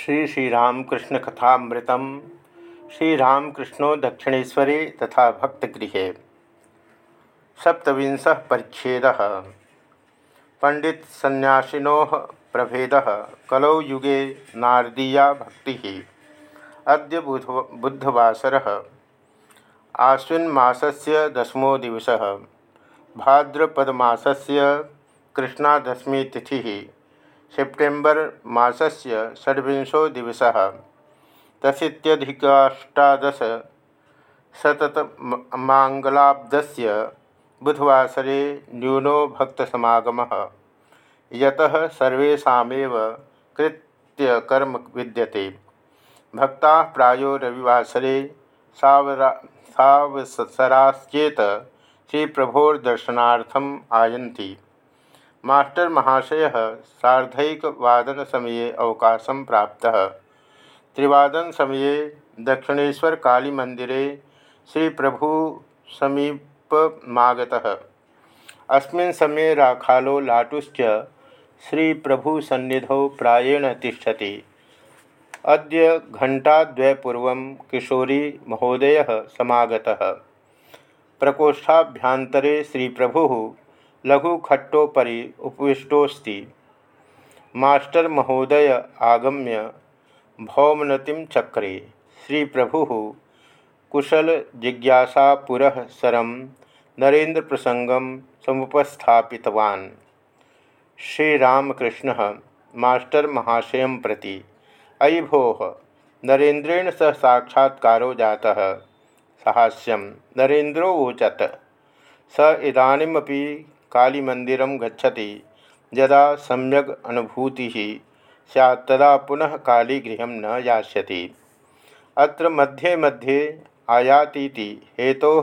श्री श्री श्रीरामकृष्ण कथामृतम श्रीरामकृष्णो दक्षिणेशरे तथा भक्तगृह। सप्तविंश परिच्छेद। पंडित सन्यासीनो प्रभेद। कलौ युगे नारदीया भक्ति। अद्य बुध बुधवासर आश्विन्मासस्य दशमो दिवस। भाद्रपदमासस्य कृष्णादशमी तिथि। सेप्टेम्बर मासस्य षड्विंशो दिवसः। तशीत्यधिकाष्टादशशतमाङ्गलाब्दस्य बुधवासरे न्यूनो भक्तसमागमः। यतः सर्वेषामेव कृत्यकर्म विद्यते। भक्ताः प्रायो रविवासरे सावरा सावसराश्चेत श्रीप्रभोर्दर्शनार्थम् आयन्ति। मास्टर महाशय साधकवादन समय अवकाश प्राप्त। त्रिवादन समय दक्षिणेशर काली मंदिरे श्री प्रभु समीपमागत। अस्मिन् समय राखालो लाटुश्च श्री प्रभु सन्निधौ प्राएण तिष्ठति। अद्य घंटाद्वयपूर्व किशोरी महोदय समागतः। प्रकोष्ठाभ्यंतरे श्री प्रभु लघुखट्टोपरि उपविष्टोस्ति मास्टर महोदय आगम्य भौमनतिं चक्रे। श्री प्रभु कुशल जिज्ञासापुरः सरं नरेन्द्र प्रसंगम समुपस्थापितवान्। श्रीरामकृष्ण मास्टर महाशय प्रति अयि भोः नरेन्द्रेण सह साक्षात्कारो जातः। साहास्यं नरेन्द्रोवोचत स इदानीमपि कालीमंदिर गच्छति। यदा सम्यक अनुभूति सैत् पुनः कालीगृह न यास्यति। अत्र मध्ये मध्ये आयातीति हेतो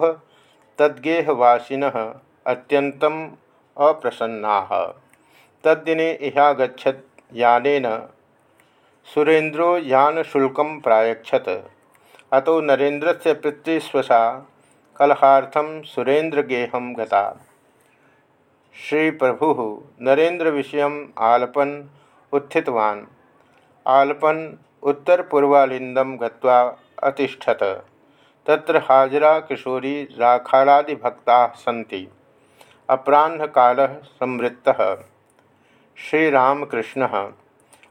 तद्गेहवासिनः अत्यन्तम् अप्रसन्नाः। तद्दिने इहागछत यानेन सुरेन्द्रो यानशुल्कं प्रायक्षत अतो नरेन्द्रस्य पितृस्वशा कलहार्थं सुरेन्द्रगेहं गता। श्री प्रभु नरेन्द्र विषय आलपन उत्थितवान्। आलपन उत्तर पूर्वालिंदम गत्वा अतिष्ठत। तत्र हाजरा, किशोरी राखालादिभक्ता सन्ति। अपराह्नकालः संवृत्तः। श्रीरामकृष्ण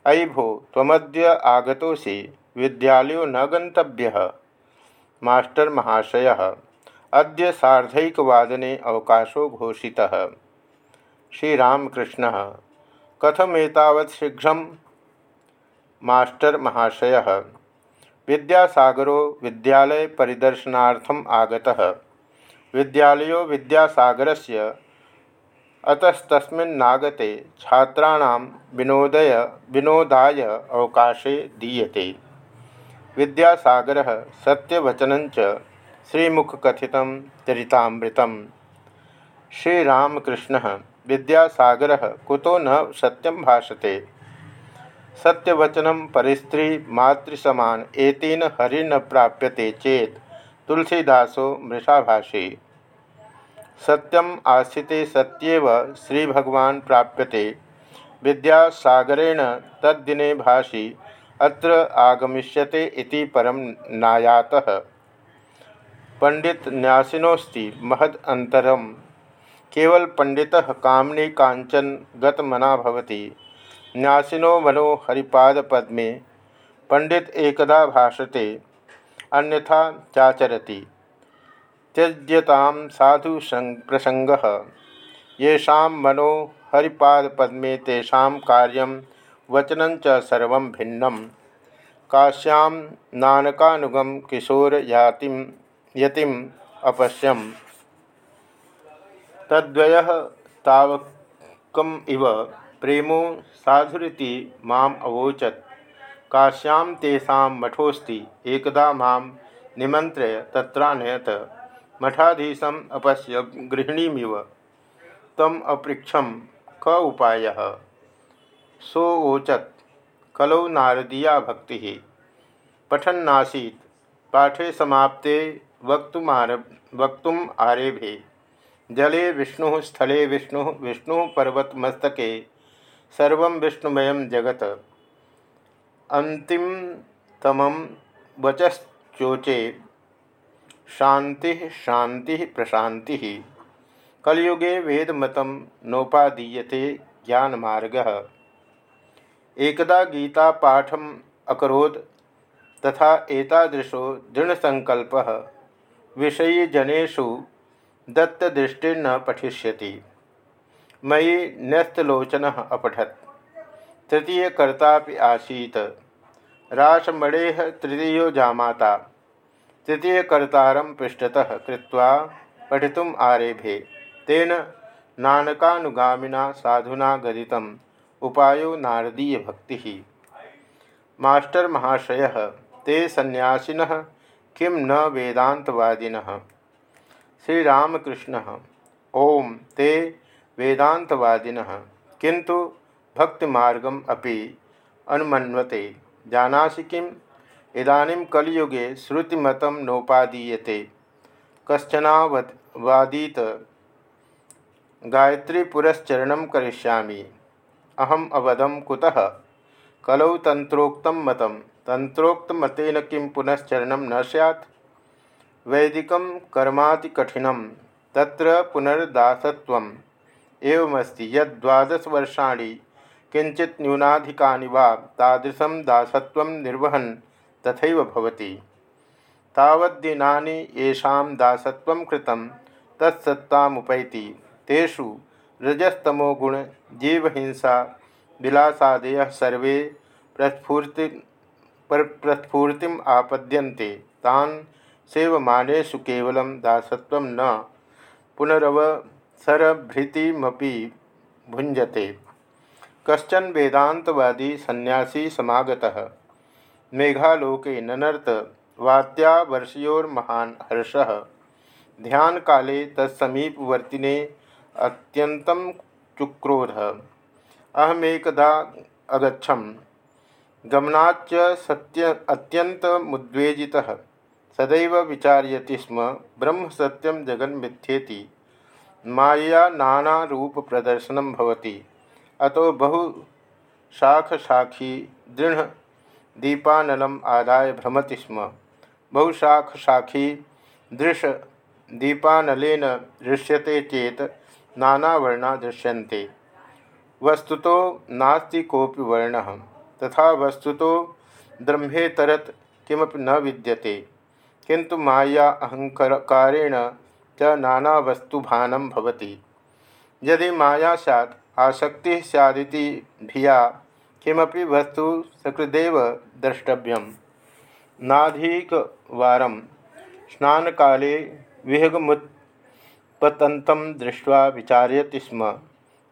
अयि भो त्वमद्य आगतोसि विद्यालयो न गन्तव्यः। मास्टर महाशयः, अद्य सार्धैकवादने अवकाशो घोषितः। श्रीरामकृष्ण। कथमेतावत् शीघ्र मास्टर महाशय। विद्यासागरो विद्यालय परिदर्शनार्थम आगतः। विद्यालयो विद्यासागरस्य अतस्तस्मिन्नागते छात्राणां विनोदय विनोदाय अवकाशे दीयते। विद्यासागरः सत्यवचनञ्च श्रीमुखकथितं चरितामृतं श्रीरामकृष्णः। विद्यासागर कुतो न सत्यम भाषते। सत्यवचन परिस्त्री मातृसमान, एतेन हरि न प्राप्यते चेत तुलसीदासो मृषाभाषी। सत्यम आस्थिते सत्यव श्री भगवान प्राप्यते। विद्यासागरेण तद्दिने भाषी, अत्र आगमिष्यते इति परम नायातः। पंडित न्यासिनोस्ति महद अंतरम केवल पंडित कामनी कांचन गतमना भवति। न्यासिनो मनो हरिपाद पद्मे, पंडित एकदा भाषते, अन्यथा चाचरति। त्यज्यता साधु प्रसंग, येषा मनो हरिपाद पद्मे तेषा कार्य वचन सर्व भिन्नम। काश्यां नानकानुगम किशोर यातिम यतिम अपश्यम। तद्वय तावकम इव। प्रेमो साधुरीति माम अवोचत। काश्यां तेषां मठोस्ति एकदा माँ निमंत्र्य तत्रानयत। मठाधीशम अपश्य गृहिणीमिव। तम अपृक्षम क उपाय। सोवोचत कलौ नारदीया भक्ति। पठन्नासीत्। पाठे समाप्ते वक्तुमार वक्तुम आरेभे। जले विष्णु स्थले विष्णु विष्णु पर्वत मस्तके सर्व विष्णुमय जगत। अंतिम वचश्चोचे शांति शांति प्रशांति कलयुगे वेदमत नोपादीयते ज्ञानमार्ग। एकदा गीता पाठम अकोत् तथा एतादृशो दृढ़संकल्प विषयीजनेषु दत्तदृष्टिर्न पठिष्यति। मयि न्यस्तलोचन अपठत्। तृतीयकर्ता आसीत। राशमणे तृतीय जामाता। तृतीयकर्तारं पृष्ठतः कृत्वा पठितुम् आरेभे। तेन नानकानुगामिना साधुना गदितम्। उपायो नारदीयभक्तिः। मास्टर महाशय ते सन्यासीन किं न वेदातवादिन श्रीरामकृष्ण। ओम ते वेदातवादिन किंतु भक्तिमार्गम अपि अनुमन्वते। जानासि किम? इदानीं कलियुगे श्रुतिमत नोपादीयते। कश्चनावादीत गायत्री पुरस्चरण करिष्यामि। अहम अवदम कुतः? कलौ तंत्रोक्त मत। तंत्रोक्त मतेन किं पुनश्चरण न सैत् वैदिक कर्मातिकठिनं, तत्र पुनर्दासत्वम्। एवमस्ति यद्वादशवर्षाणि किंचित न्यूनाधिकानि वा दासत्वं निर्वहन् तथैव भवति। तावद्दिनानि येषां दासत्वं कृतं, तत्सत्तामुपैति। तेषु जीवहिंसा विलासादय सर्वे प्रस्फूर्ति प्रस्फूर्तिम आपद्यन्ते। तान् सेवमानेषु केवलं दासत्वं न पुनरवसरभृतिमपि भुंजते कश्चन वेदांतवादी सन्यासी समागतः। मेघालोके ननर्त वात्यावर्षयोर्महान् हर्षः। ध्यान काले तत्समीपवर्तिने अत्यन्तं चुक्रोध। अहमेकदा अगछम गमनाच्च सत्य अत्यन्तमुद्वेजितः। सदैव विचार्यति स्म। ब्रह्म सत्यम जगन्मिथ्येति माया नाना रूप प्रदर्शनम भवति। अतो बहु शाख शाखी दृढ़ दीपानलम आदाय भ्रमति स्म। बहुशाख शाखी दृश दीपानलेन दृश्यते चेत नानावर्णा दृश्यन्ते। वस्तुतो नास्ति कोपि वर्ण। तथा वस्तुतो ब्रह्मेतरत किमपि न विद्यते। किंतु माया अहंकारेण च नाना वस्तुभानं भवति। यदि माया सैत् आसक्ति सैदी भिया किमपि वस्तु सकृदेव द्रष्टव्यम नाधिकवारं स्नानकाले विहगमुत्पतन्तं दृष्ट्वा विचार्यति स्म,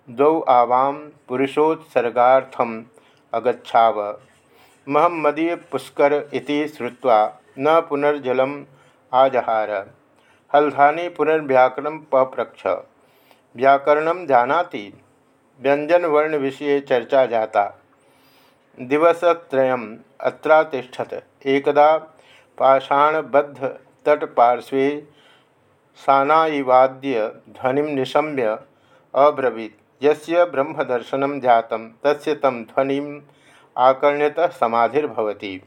द्वौ आवां पुरुषोत्सर्गार्थम अगछाव महमदीय पुष्कर इति न पुनर्जलम आजहार। हल्धानी पुनर्व्याकरण पप्रक्ष। व्याकरण जानाति। व्यंजन वर्ण विषय चर्चा जाता। दिवसत्रयम् अत्रातिष्ठत। एकदा पाषाणबद्ध तटपार्श्वे सानाइवाद्य ध्वनिं निशम्य अब्रवीत। यस्य ब्रह्मदर्शनं जातं, तस्य ध्वनिम् आकर्ण्यतः समाधिर्भवति।